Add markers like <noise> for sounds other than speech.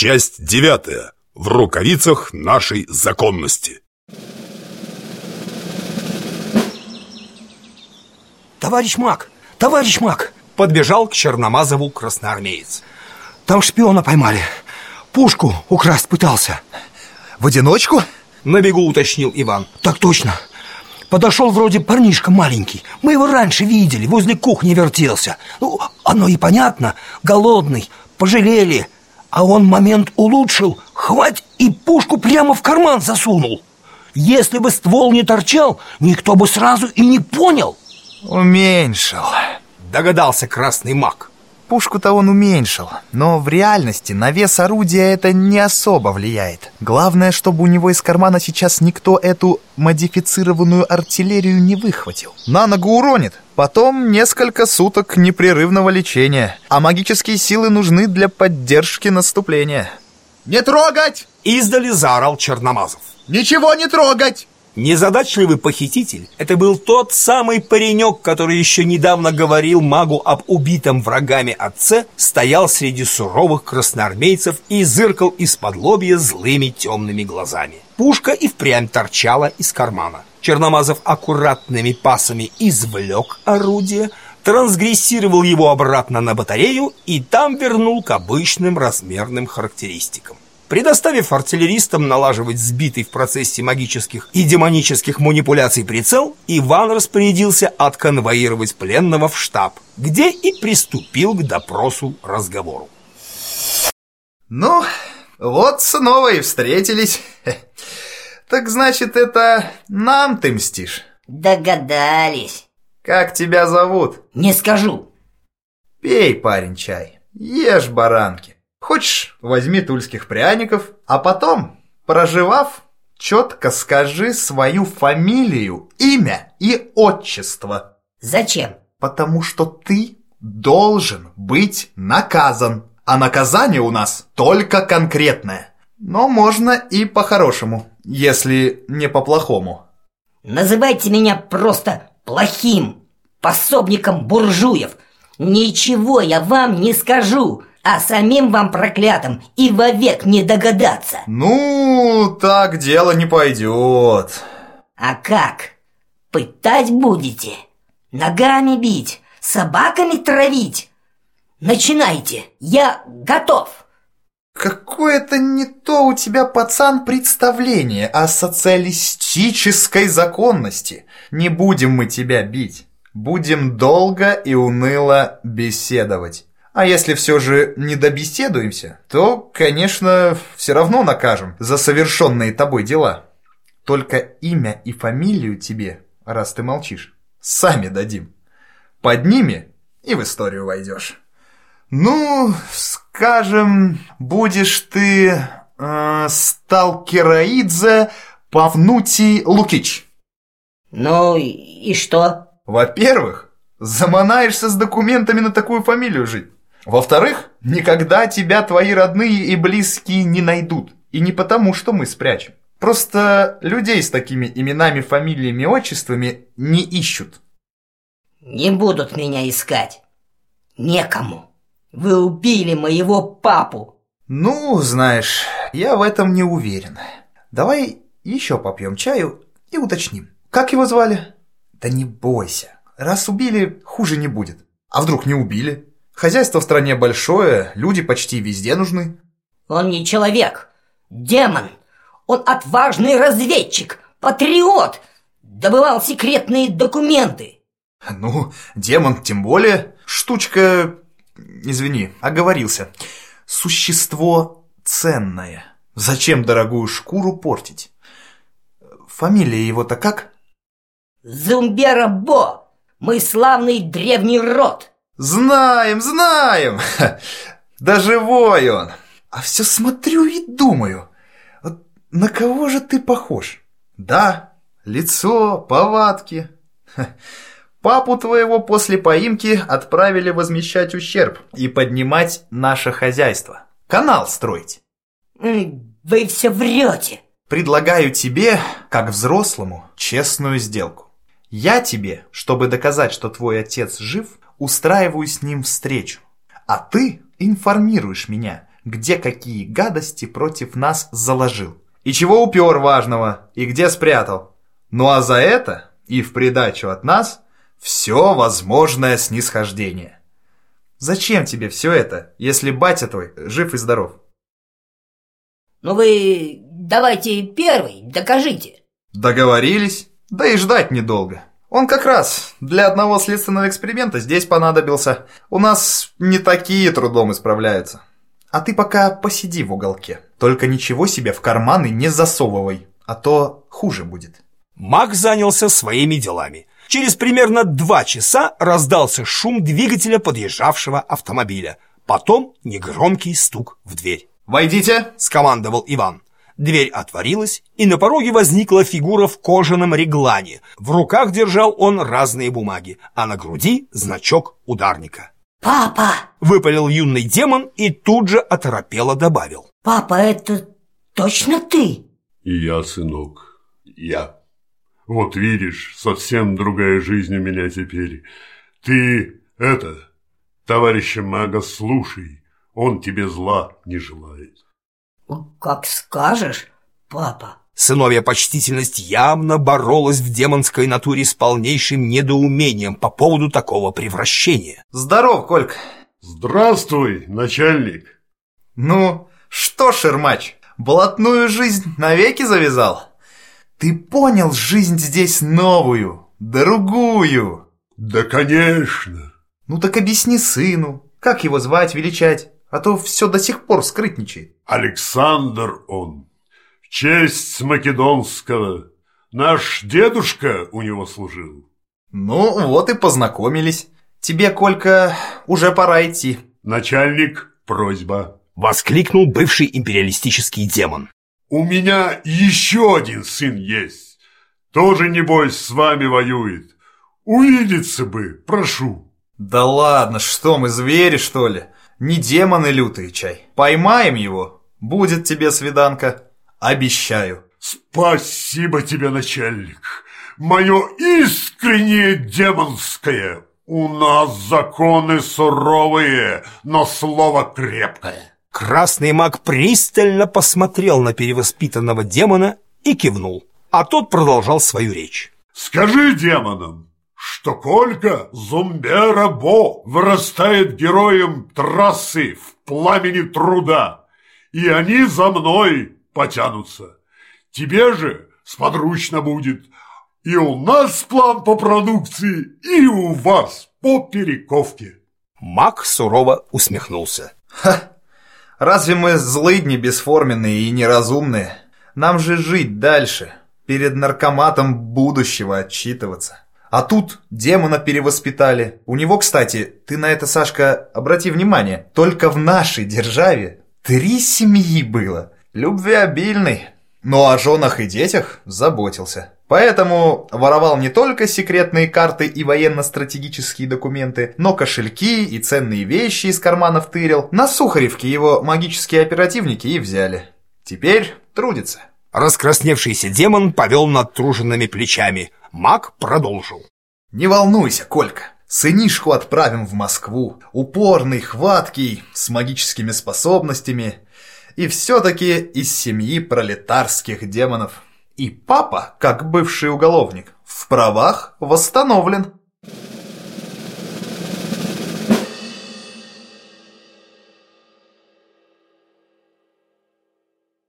Часть девятая. В рукавицах нашей законности. Товарищ Мак, товарищ Мак Подбежал к Черномазову красноармеец. Там шпиона поймали. Пушку украсть пытался. В одиночку? На бегу уточнил Иван. Так точно. Подошел вроде парнишка маленький. Мы его раньше видели, возле кухни вертелся. Ну, оно и понятно, голодный, пожалели А он момент улучшил, хвать и пушку прямо в карман засунул. Если бы ствол не торчал, никто бы сразу и не понял. Уменьшил Догадался красный маг Пушку-то он уменьшил, но в реальности на вес орудия это не особо влияет. Главное, чтобы у него из кармана сейчас никто эту модифицированную артиллерию не выхватил. На ногу уронит, потом несколько суток непрерывного лечения, а магические силы нужны для поддержки наступления. «Не трогать!» Издали заорал Черномазов. «Ничего не трогать!» Незадачливый похититель – это был тот самый паренек, который еще недавно говорил магу об убитом врагами отце, стоял среди суровых красноармейцев и зыркал из-под лобья злыми темными глазами. Пушка и впрямь торчала из кармана. Черномазов аккуратными пасами извлек орудие, трансгрессировал его обратно на батарею и там вернул к обычным размерным характеристикам. Предоставив артиллеристам налаживать сбитый в процессе магических и демонических манипуляций прицел, Иван распорядился отконвоировать пленного в штаб, где и приступил к допросу разговору. Ну, вот снова и встретились. <laughs> Так значит, это нам ты мстишь? Догадались. Как тебя зовут? Не скажу. Пей, парень, чай. Ешь баранки. Хочешь, возьми тульских пряников, а потом, проживав, четко скажи свою фамилию, имя и отчество. Зачем? Потому что ты должен быть наказан. А наказание у нас только конкретное. Но можно и по-хорошему, если не по-плохому. Называйте меня просто плохим, пособником буржуев. Ничего я вам не скажу а самим вам проклятым и вовек не догадаться. Ну, так дело не пойдет. А как? Пытать будете? Ногами бить? Собаками травить? Начинайте, я готов. Какое-то не то у тебя, пацан, представление о социалистической законности. Не будем мы тебя бить. Будем долго и уныло беседовать. А если все же не добеседуемся, то, конечно, все равно накажем за совершенные тобой дела. Только имя и фамилию тебе, раз ты молчишь, сами дадим. Под ними и в историю войдешь. Ну, скажем, будешь ты э, Сталкераидзе Павнутий Лукич. Ну и что? Во-первых, заманаешься с документами на такую фамилию жить. Во-вторых, никогда тебя твои родные и близкие не найдут. И не потому, что мы спрячем. Просто людей с такими именами, фамилиями, отчествами не ищут. Не будут меня искать. Некому. Вы убили моего папу. Ну, знаешь, я в этом не уверен. Давай еще попьем чаю и уточним. Как его звали? Да не бойся. Раз убили, хуже не будет. А вдруг не убили? Хозяйство в стране большое, люди почти везде нужны. Он не человек, демон. Он отважный разведчик, патриот. Добывал секретные документы. Ну, демон тем более. Штучка... Извини, оговорился. Существо ценное. Зачем дорогую шкуру портить? Фамилия его-то как? Зумбера Бо. Мы славный древний род. Знаем, знаем. <laughs> Да живой он. А все смотрю и думаю, на кого же ты похож? Да, лицо, повадки. <laughs> Папу твоего после поимки отправили возмещать ущерб и поднимать наше хозяйство. Канал строить. Вы все врете. Предлагаю тебе, как взрослому, честную сделку. Я тебе, чтобы доказать, что твой отец жив, устраиваю с ним встречу. А ты информируешь меня, где какие гадости против нас заложил. И чего упер важного, и где спрятал. Ну а за это, и в придачу от нас, все возможное снисхождение. Зачем тебе все это, если батя твой жив и здоров? Ну вы давайте первый, докажите. Договорились, да и ждать недолго. Он как раз для одного следственного эксперимента здесь понадобился. У нас не такие трудом исправляются. А ты пока посиди в уголке. Только ничего себе в карманы не засовывай, а то хуже будет. Мак занялся своими делами. Через примерно два часа раздался шум двигателя подъезжавшего автомобиля. Потом негромкий стук в дверь. «Войдите!» – скомандовал Иван. Дверь отворилась, и на пороге возникла фигура в кожаном реглане. В руках держал он разные бумаги, а на груди значок ударника. «Папа!» — выпалил юный демон и тут же оторопело добавил. «Папа, это точно ты?» «И я, сынок, я. Вот видишь, совсем другая жизнь у меня теперь. Ты, это, товарища мага, слушай, он тебе зла не желает». «Как скажешь, папа». Сыновья почтительность явно боролась в демонской натуре с полнейшим недоумением по поводу такого превращения. Здоров, Колька. Здравствуй, начальник. Ну, что, Шермач, блатную жизнь навеки завязал? Ты понял жизнь здесь новую, другую? Да, конечно. Ну так объясни сыну, как его звать, величать, а то все до сих пор скрытничает. Александр он честь Македонского. Наш дедушка у него служил. Ну, вот и познакомились. Тебе, Колька, уже пора идти. Начальник, просьба. Воскликнул бывший империалистический демон. У меня еще один сын есть. Тоже, небось, с вами воюет. Увидеться бы, прошу. Да ладно, что мы, звери, что ли? Не демоны лютые, чай. Поймаем его, будет тебе свиданка. Обещаю. Спасибо тебе, начальник. Мое искреннее демонское. У нас законы суровые, но слово крепкое. Красный маг пристально посмотрел на перевоспитанного демона и кивнул. А тот продолжал свою речь. Скажи демонам, что Колька Зумбера-Бо вырастает героем трассы в пламени труда, и они за мной потянутся. Тебе же сподручно будет. И у нас план по продукции, и у вас по перековке. Мак сурово усмехнулся. Ха! Разве мы злыдни бесформенные и неразумные? Нам же жить дальше, перед наркоматом будущего отчитываться. А тут демона перевоспитали. У него, кстати, ты на это, Сашка, обрати внимание, только в нашей державе три семьи было любвеобильный, но о женах и детях заботился. Поэтому воровал не только секретные карты и военно-стратегические документы, но кошельки и ценные вещи из карманов тырил. На Сухаревке его магические оперативники и взяли. Теперь трудится. Раскрасневшийся демон повел над труженными плечами. Маг продолжил. «Не волнуйся, Колька. Сынишку отправим в Москву. Упорный, хваткий, с магическими способностями и все-таки из семьи пролетарских демонов. И папа, как бывший уголовник, в правах восстановлен.